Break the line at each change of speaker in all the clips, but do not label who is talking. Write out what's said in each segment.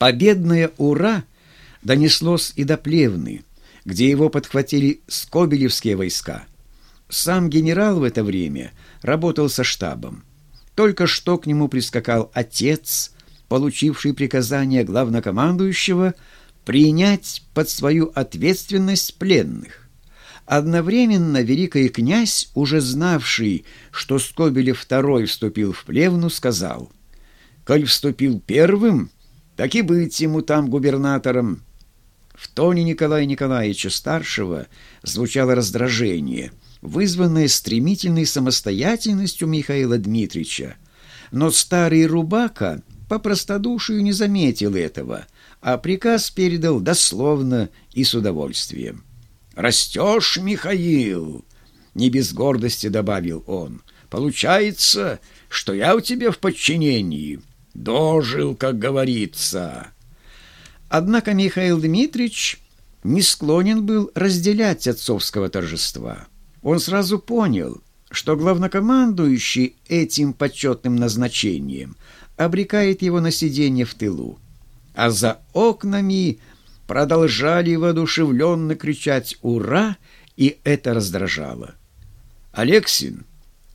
Победное «Ура!» донеслось и до Плевны, где его подхватили скобелевские войска. Сам генерал в это время работал со штабом. Только что к нему прискакал отец, получивший приказание главнокомандующего принять под свою ответственность пленных. Одновременно великий князь, уже знавший, что Скобелев II вступил в плевну, сказал, «Коль вступил первым, так и быть ему там губернатором». В тоне Николая Николаевича Старшего звучало раздражение, вызванное стремительной самостоятельностью Михаила Дмитриевича. Но старый Рубака по простодушию не заметил этого, а приказ передал дословно и с удовольствием. «Растешь, Михаил!» — не без гордости добавил он. «Получается, что я у тебя в подчинении. Дожил, как говорится». Однако Михаил Дмитриевич не склонен был разделять отцовского торжества. Он сразу понял, что главнокомандующий этим почетным назначением обрекает его на сидение в тылу. А за окнами продолжали воодушевленно кричать «Ура!» и это раздражало. «Алексин,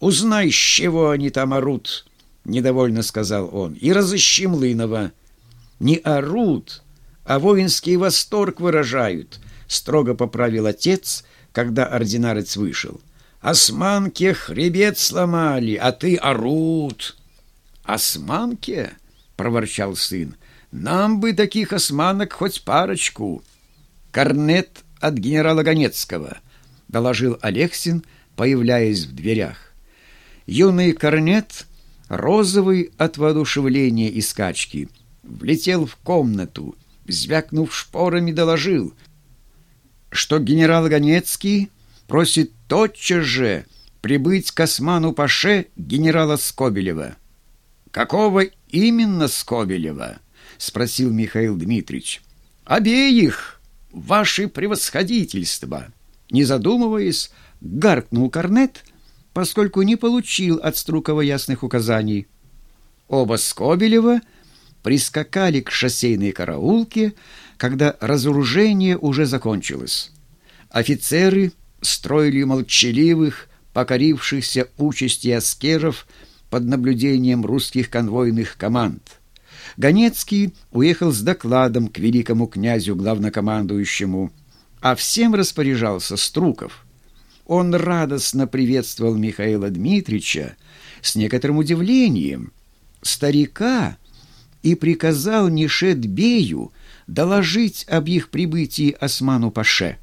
узнай, с чего они там орут!» — недовольно сказал он. «И разыщи Млынова. Не орут, а воинский восторг выражают», — строго поправил отец, когда ординарец вышел. «Османке хребет сломали, а ты орут». «Османке?» — проворчал сын. «Нам бы таких османок хоть парочку». «Корнет от генерала Ганецкого», — доложил Алексин, появляясь в дверях. Юный корнет, розовый от воодушевления и скачки, влетел в комнату звякнув шпорами, доложил, что генерал Ганецкий просит тотчас же прибыть к осману Паше генерала Скобелева. «Какого именно Скобелева?» — спросил Михаил Дмитриевич. «Обеих, ваше превосходительство!» Не задумываясь, гаркнул Корнет, поскольку не получил от Струкова ясных указаний. Оба Скобелева — прискакали к шоссейной караулке, когда разоружение уже закончилось. Офицеры строили молчаливых, покорившихся участи аскеров под наблюдением русских конвойных команд. Ганецкий уехал с докладом к великому князю главнокомандующему, а всем распоряжался Струков. Он радостно приветствовал Михаила Дмитриевича с некоторым удивлением. Старика и приказал Нишет-бею доложить об их прибытии Осману-Паше.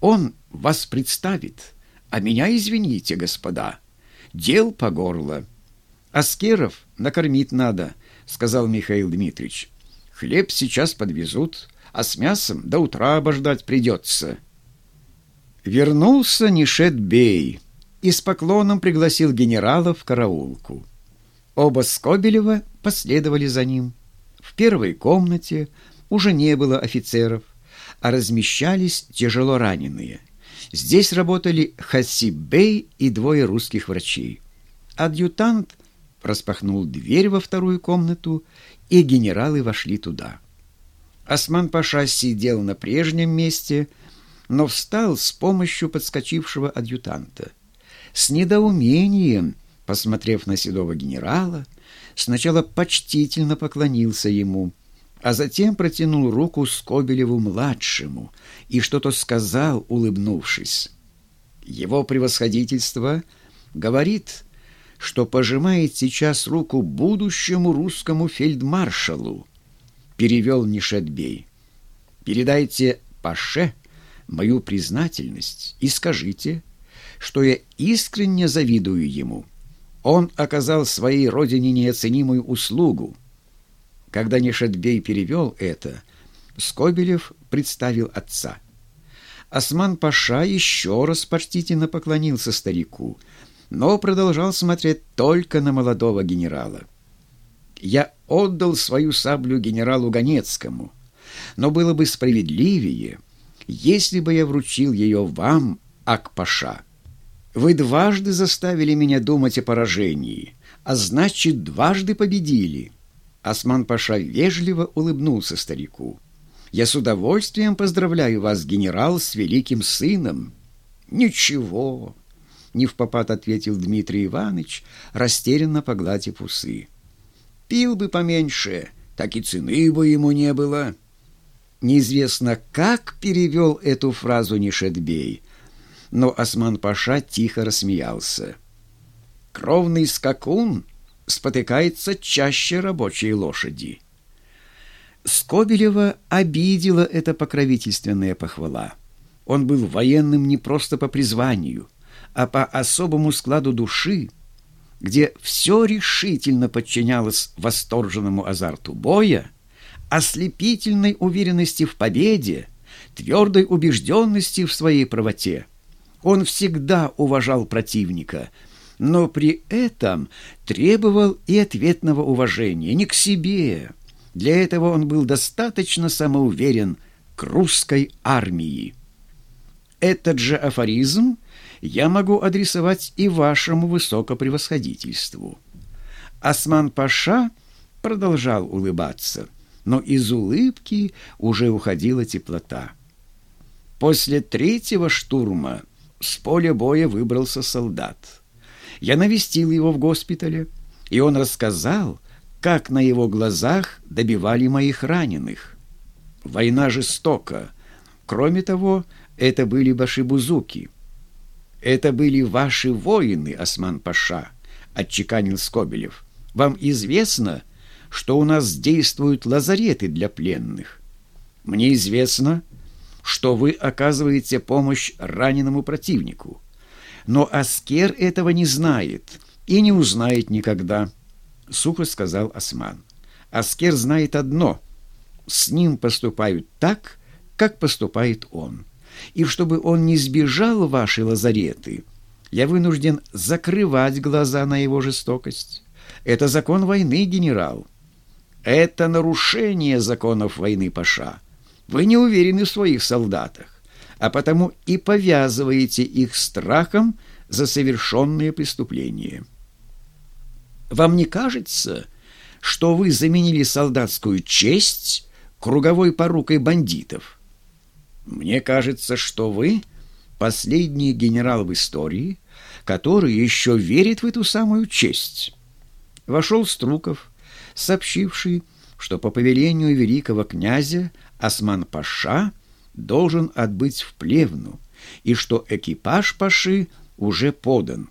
«Он вас представит, а меня извините, господа. Дел по горло. Аскеров накормить надо», — сказал Михаил Дмитриевич. «Хлеб сейчас подвезут, а с мясом до утра обождать придется». Вернулся Нишет-бей и с поклоном пригласил генерала в караулку. Оба Скобелева последовали за ним. В первой комнате уже не было офицеров, а размещались тяжело раненые. Здесь работали Хасибей и двое русских врачей. Адъютант распахнул дверь во вторую комнату, и генералы вошли туда. Осман-паша сидел на прежнем месте, но встал с помощью подскочившего адъютанта. С недоумением – посмотрев на седого генерала, сначала почтительно поклонился ему, а затем протянул руку Скобелеву-младшему и что-то сказал, улыбнувшись. Его превосходительство говорит, что пожимает сейчас руку будущему русскому фельдмаршалу, перевел Нишетбей. Передайте Паше мою признательность и скажите, что я искренне завидую ему. Он оказал своей родине неоценимую услугу. Когда Нешетбей перевел это, Скобелев представил отца. Осман-паша еще раз почтительно поклонился старику, но продолжал смотреть только на молодого генерала. «Я отдал свою саблю генералу Ганецкому, но было бы справедливее, если бы я вручил ее вам, Ак-паша». Вы дважды заставили меня думать о поражении, а значит, дважды победили. Осман-паша вежливо улыбнулся старику. «Я с удовольствием поздравляю вас, генерал, с великим сыном». «Ничего», — не в попад ответил Дмитрий Иванович, растерянно погладив усы. «Пил бы поменьше, так и цены бы ему не было». Неизвестно, как перевел эту фразу Нишетбей, но Осман-паша тихо рассмеялся. «Кровный скакун!» спотыкается чаще рабочей лошади. Скобелева обидела эта покровительственная похвала. Он был военным не просто по призванию, а по особому складу души, где все решительно подчинялось восторженному азарту боя, ослепительной уверенности в победе, твердой убежденности в своей правоте. Он всегда уважал противника – но при этом требовал и ответного уважения не к себе. Для этого он был достаточно самоуверен к русской армии. Этот же афоризм я могу адресовать и вашему высокопревосходительству. Осман-паша продолжал улыбаться, но из улыбки уже уходила теплота. После третьего штурма с поля боя выбрался солдат — я навестил его в госпитале, и он рассказал, как на его глазах добивали моих раненых. Война жестока. Кроме того, это были башибузуки. «Это были ваши воины, Осман-Паша», — отчеканил Скобелев. «Вам известно, что у нас действуют лазареты для пленных? Мне известно, что вы оказываете помощь раненому противнику. Но Аскер этого не знает и не узнает никогда, — сухо сказал Осман. Аскер знает одно — с ним поступают так, как поступает он. И чтобы он не сбежал в ваши лазареты, я вынужден закрывать глаза на его жестокость. Это закон войны, генерал. Это нарушение законов войны, Паша. Вы не уверены в своих солдатах а потому и повязываете их страхом за совершенные преступления. Вам не кажется, что вы заменили солдатскую честь круговой порукой бандитов? Мне кажется, что вы последний генерал в истории, который еще верит в эту самую честь. Вошел Струков, сообщивший, что по повелению великого князя Осман-Паша – должен отбыть в Плевну, и что экипаж Паши уже подан.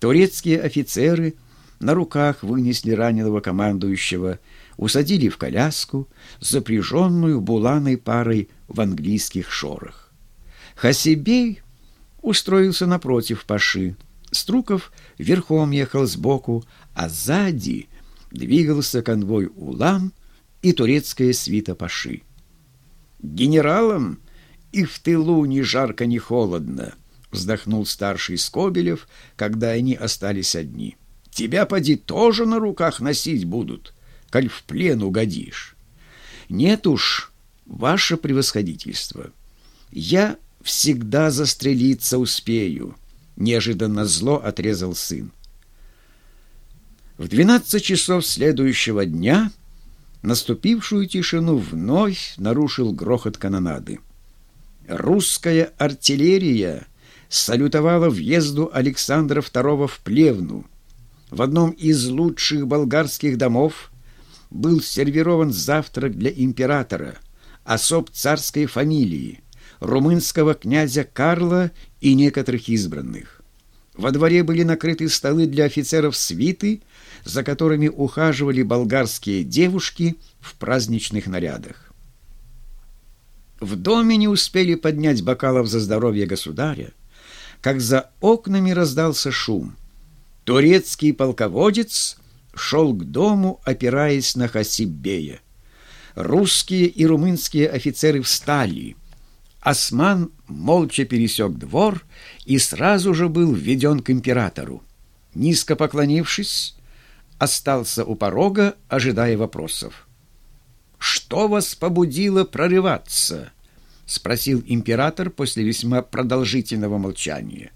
Турецкие офицеры на руках вынесли раненого командующего, усадили в коляску, запряженную буланой парой в английских шорах. Хасибей устроился напротив Паши. Струков верхом ехал сбоку, а сзади двигался конвой Улан и турецкая свита Паши. Генералам и в тылу ни жарко, ни холодно, вздохнул старший Скобелев, когда они остались одни. Тебя, поди, тоже на руках носить будут, коль в плен угодишь. Нет уж, ваше превосходительство. Я всегда застрелиться успею, неожиданно зло отрезал сын. В двенадцать часов следующего дня Наступившую тишину вновь нарушил грохот канонады. Русская артиллерия салютовала въезду Александра II в Плевну. В одном из лучших болгарских домов был сервирован завтрак для императора, особ царской фамилии, румынского князя Карла и некоторых избранных. Во дворе были накрыты столы для офицеров свиты, за которыми ухаживали болгарские девушки в праздничных нарядах. В доме не успели поднять бокалов за здоровье государя, как за окнами раздался шум. Турецкий полководец шел к дому, опираясь на Хасиббея. Русские и румынские офицеры встали — Осман молча пересек двор и сразу же был введен к императору. Низко поклонившись, остался у порога, ожидая вопросов. «Что вас побудило прорываться?» — спросил император после весьма продолжительного молчания.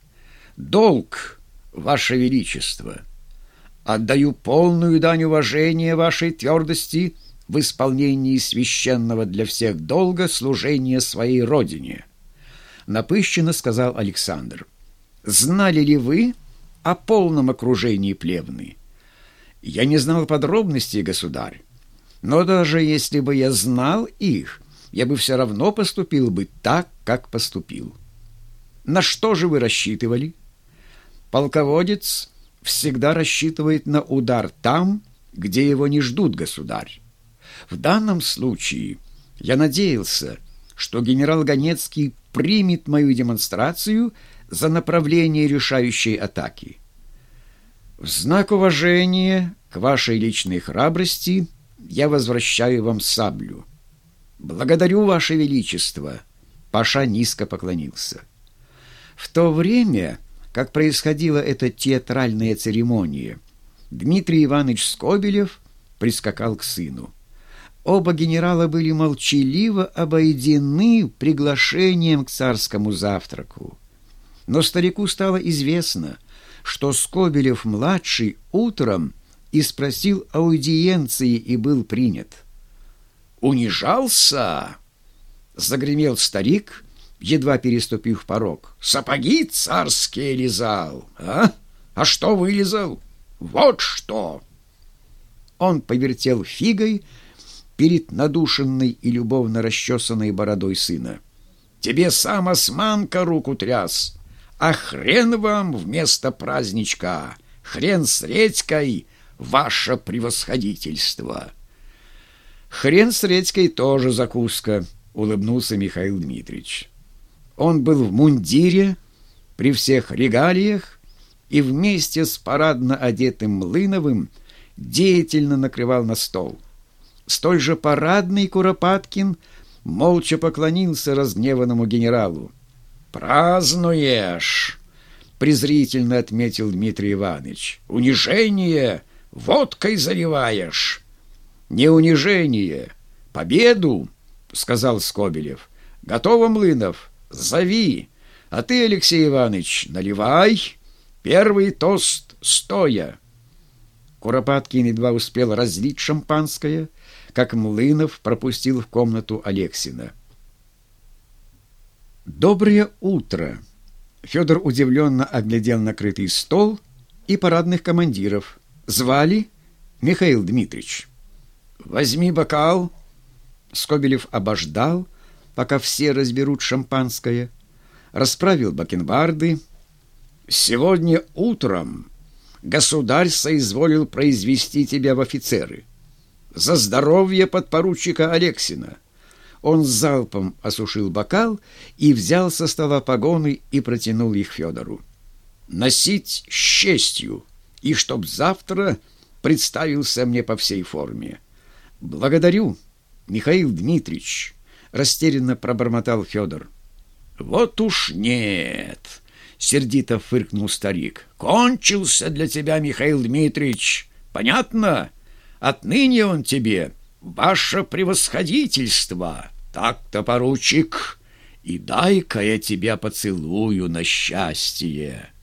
«Долг, ваше величество!» Отдаю полную дань уважения вашей твердости в исполнении священного для всех долга служения своей родине. Напыщенно сказал Александр. Знали ли вы о полном окружении плевны? Я не знал подробностей, государь. Но даже если бы я знал их, я бы все равно поступил бы так, как поступил. На что же вы рассчитывали? Полководец всегда рассчитывает на удар там, где его не ждут, государь. В данном случае я надеялся, что генерал Ганецкий примет мою демонстрацию за направление решающей атаки. В знак уважения к вашей личной храбрости я возвращаю вам саблю. Благодарю, ваше величество. Паша низко поклонился. В то время как происходила эта театральная церемония. Дмитрий Иванович Скобелев прискакал к сыну. Оба генерала были молчаливо обойдены приглашением к царскому завтраку. Но старику стало известно, что Скобелев-младший утром и спросил аудиенции и был принят. «Унижался?» — загремел старик, едва переступив порог. «Сапоги царские лизал, а? А что вылезал? Вот что!» Он повертел фигой перед надушенной и любовно расчесанной бородой сына. «Тебе сам османка руку тряс, а хрен вам вместо праздничка, хрен с редькой, ваше превосходительство!» «Хрен с редькой тоже закуска», — улыбнулся Михаил Дмитриевич. Он был в мундире, при всех регалиях, и вместе с парадно одетым Млыновым деятельно накрывал на стол. Столь же парадный Куропаткин молча поклонился разгневанному генералу. «Празднуешь!» — презрительно отметил Дмитрий Иванович. «Унижение водкой заливаешь!» «Не унижение, победу!» — сказал Скобелев. «Готово, Млынов?» Зови, а ты, Алексей Иванович, наливай. Первый тост стоя. Куропаткин едва успел разлить шампанское, как Млынов пропустил в комнату Алексина. «Доброе утро!» Федор удивленно оглядел накрытый стол и парадных командиров. «Звали Михаил Дмитриевич». «Возьми бокал!» Скобелев обождал, пока все разберут шампанское, расправил бакенбарды. «Сегодня утром государь соизволил произвести тебя в офицеры. За здоровье подпоручика Алексина!» Он залпом осушил бокал и взял со стола погоны и протянул их Федору. «Носить с честью, и чтоб завтра представился мне по всей форме. Благодарю, Михаил Дмитриевич» растерянно пробормотал Федор. «Вот уж нет!» — сердито фыркнул старик. «Кончился для тебя, Михаил Дмитриевич. Понятно? Отныне он тебе ваше превосходительство. Так-то, поручик, и дай-ка я тебя поцелую на счастье».